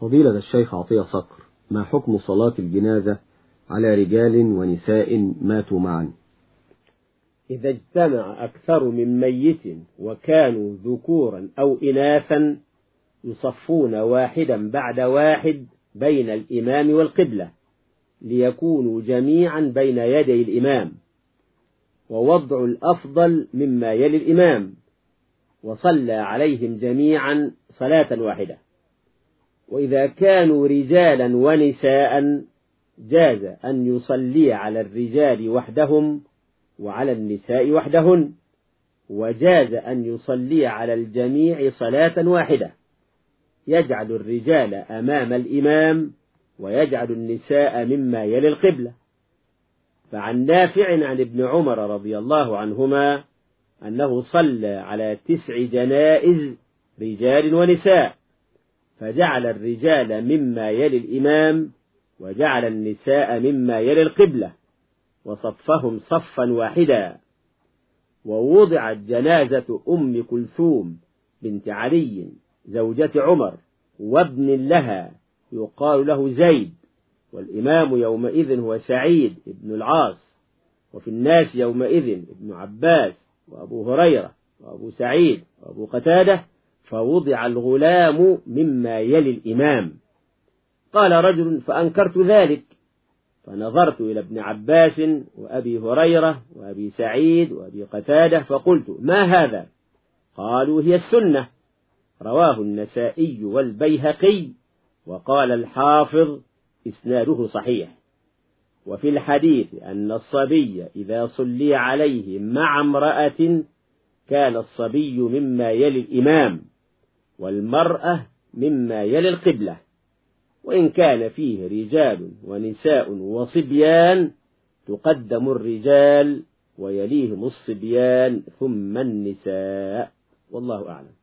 فضيلة الشيخ عطية صقر ما حكم صلاة الجنازة على رجال ونساء ماتوا معا؟ إذا اجتمع أكثر من ميت وكانوا ذكورا أو إناثا يصفون واحدا بعد واحد بين الإمام والقبلة ليكونوا جميعا بين يدي الإمام ووضع الأفضل مما يلي الإمام وصلى عليهم جميعا صلاة واحدة. وإذا كانوا رجالا ونساء جاز أن يصلي على الرجال وحدهم وعلى النساء وحدهن وجاز أن يصلي على الجميع صلاة واحدة. يجعل الرجال أمام الإمام ويجعل النساء مما يلي القبلة. فعن نافع عن ابن عمر رضي الله عنهما أنه صلى على تسع جنائز رجال ونساء. فجعل الرجال مما يلي الإمام وجعل النساء مما يلي القبلة وصفهم صفا واحدا. ووضعت جنازة أم كلثوم بنت علي زوجة عمر وابن لها يقال له زيد. والإمام يومئذ هو سعيد بن العاص. وفي الناس يومئذ ابن عباس وأبو هريرة وأبو سعيد وأبو قتادة فوضع الغلام مما يلي الإمام. قال رجل فأنكرت ذلك فنظرت إلى ابن عباس وأبي هريرة وأبي سعيد وأبي قتادة فقلت ما هذا؟ قالوا هي السنة. رواه النسائي والبيهقي وقال الحافظ إسناده صحيح. وفي الحديث أن الصبي إذا صلي عليه مع امرأة كان الصبي مما يلي الإمام. والمرأة مما يلي القبلة. وإن كان فيه رجال ونساء وصبيان تقدم الرجال ويليهم الصبيان ثم النساء. والله أعلم.